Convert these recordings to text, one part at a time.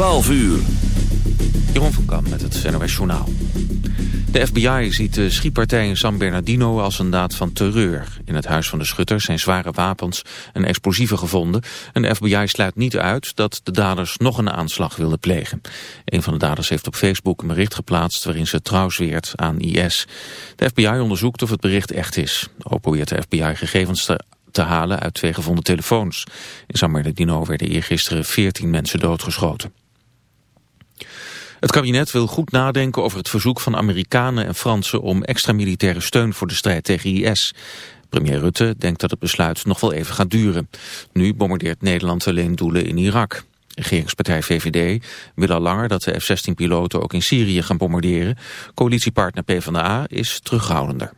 12 uur. Jeroen van Kamp met het NOS Journaal. De FBI ziet de schietpartij in San Bernardino als een daad van terreur. In het huis van de schutter zijn zware wapens en explosieven gevonden. En de FBI sluit niet uit dat de daders nog een aanslag wilden plegen. Een van de daders heeft op Facebook een bericht geplaatst... waarin ze trouw zweert aan IS. De FBI onderzoekt of het bericht echt is. Ook probeert de FBI gegevens te te halen uit twee gevonden telefoons. In San Bernardino werden eergisteren 14 mensen doodgeschoten. Het kabinet wil goed nadenken over het verzoek van Amerikanen en Fransen om extra militaire steun voor de strijd tegen IS. Premier Rutte denkt dat het besluit nog wel even gaat duren. Nu bombardeert Nederland alleen doelen in Irak. Regeringspartij VVD wil al langer dat de F-16-piloten ook in Syrië gaan bombarderen. Coalitiepartner PvdA is terughoudender.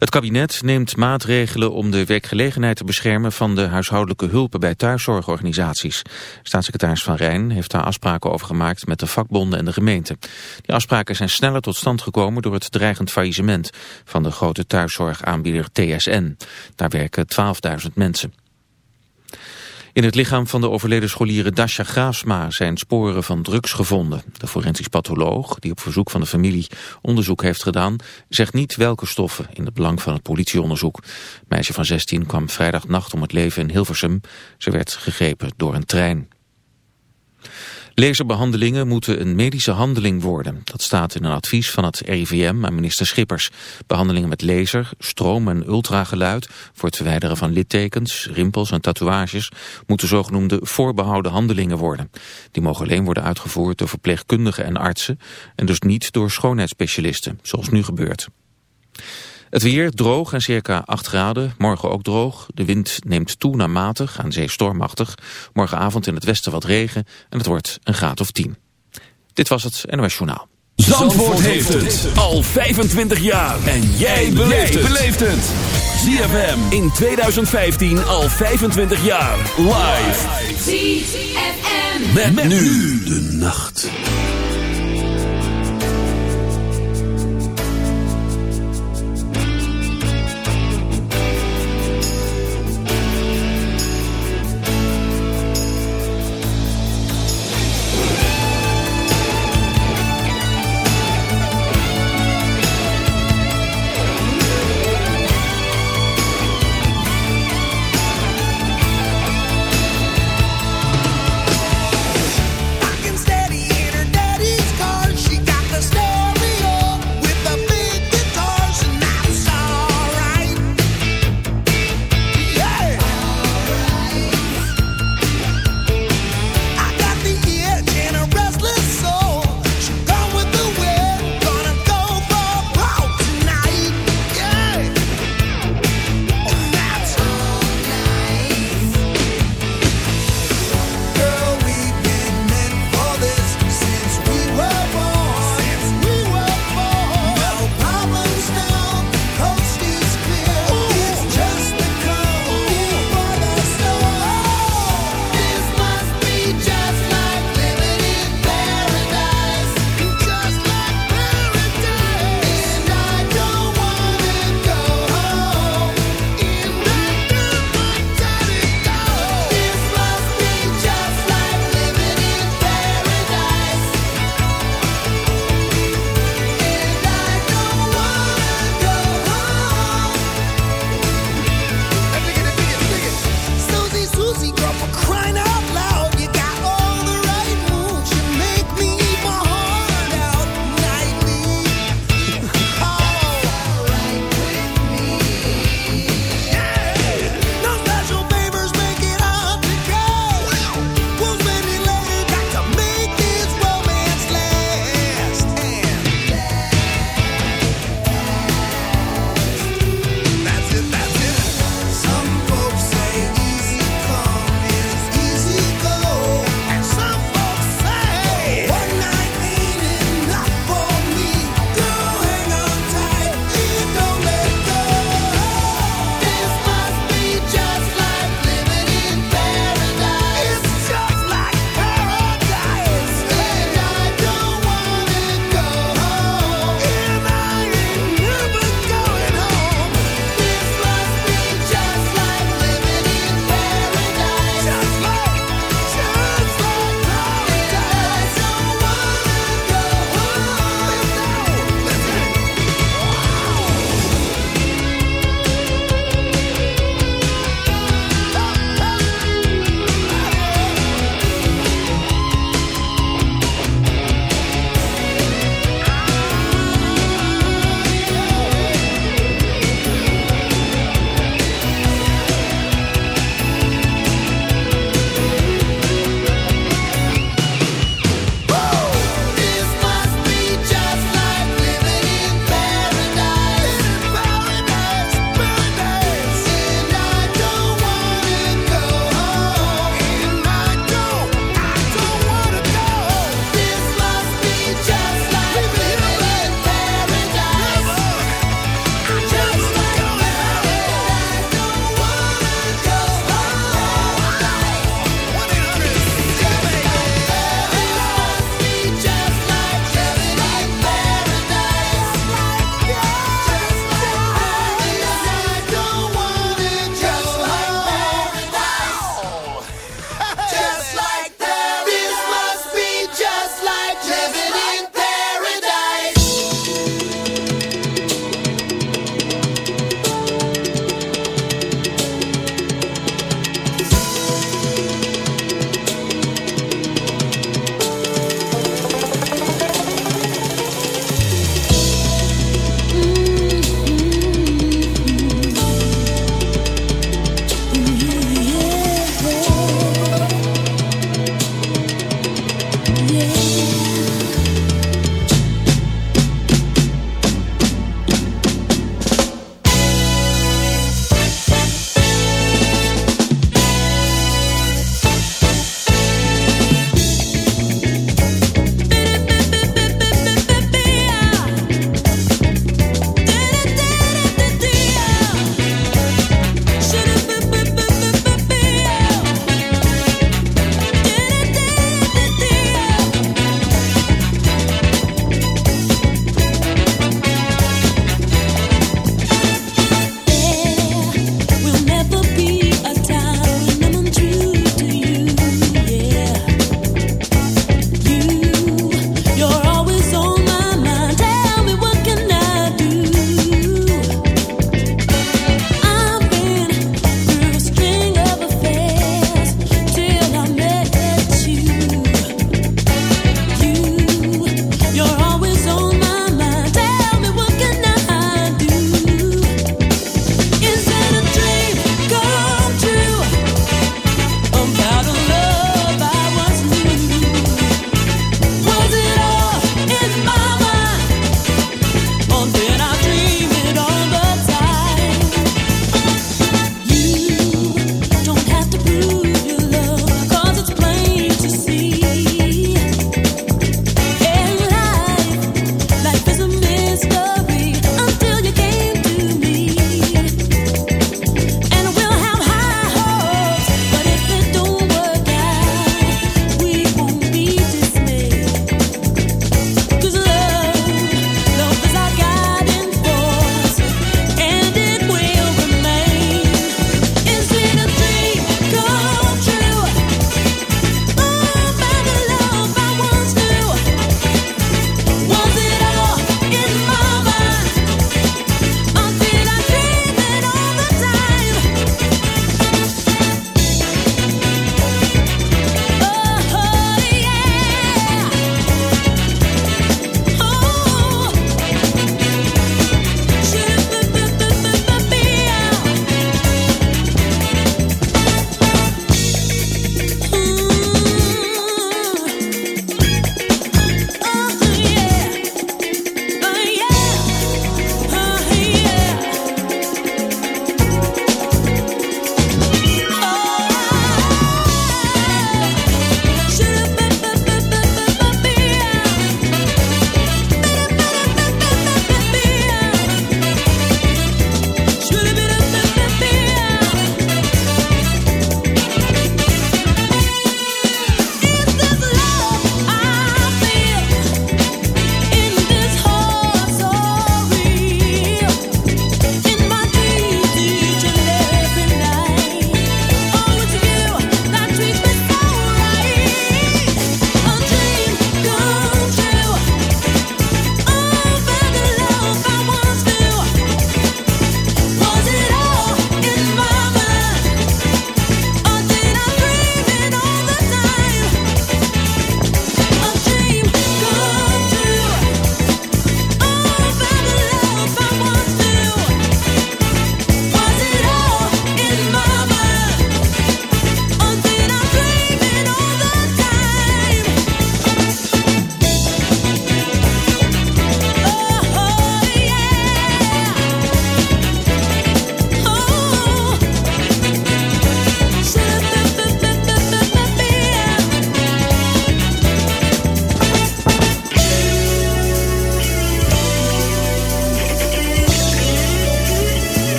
Het kabinet neemt maatregelen om de werkgelegenheid te beschermen van de huishoudelijke hulpen bij thuiszorgorganisaties. Staatssecretaris Van Rijn heeft daar afspraken over gemaakt met de vakbonden en de gemeente. Die afspraken zijn sneller tot stand gekomen door het dreigend faillissement van de grote thuiszorgaanbieder TSN. Daar werken 12.000 mensen. In het lichaam van de overleden scholieren Dasha Graafsma zijn sporen van drugs gevonden. De forensisch patholoog, die op verzoek van de familie onderzoek heeft gedaan, zegt niet welke stoffen in het belang van het politieonderzoek. meisje van 16 kwam vrijdagnacht om het leven in Hilversum. Ze werd gegrepen door een trein. Laserbehandelingen moeten een medische handeling worden. Dat staat in een advies van het RIVM aan minister Schippers. Behandelingen met laser, stroom en ultrageluid... voor het verwijderen van littekens, rimpels en tatoeages... moeten zogenoemde voorbehouden handelingen worden. Die mogen alleen worden uitgevoerd door verpleegkundigen en artsen... en dus niet door schoonheidsspecialisten, zoals nu gebeurt. Het weer droog en circa 8 graden. Morgen ook droog. De wind neemt toe naar matig, aan zee stormachtig. Morgenavond in het westen wat regen en het wordt een graad of 10. Dit was het NOS Journaal. Zandvoort, heeft het al 25 jaar. En jij beleeft het. ZFM in 2015 al 25 jaar. Live. ZFM. met nu de nacht.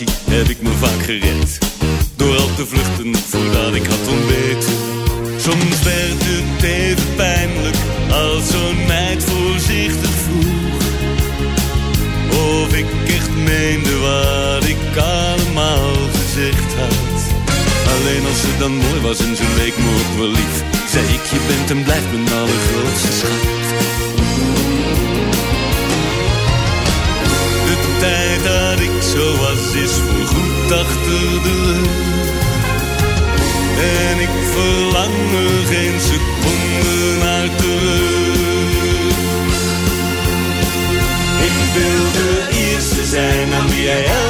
Gucci. zijn aan wie jij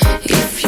met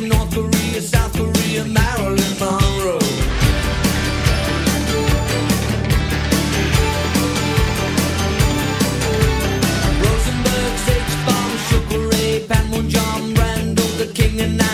North Korea, South Korea, Marilyn Monroe. H-bomb, Panmunjom, Randall, the King and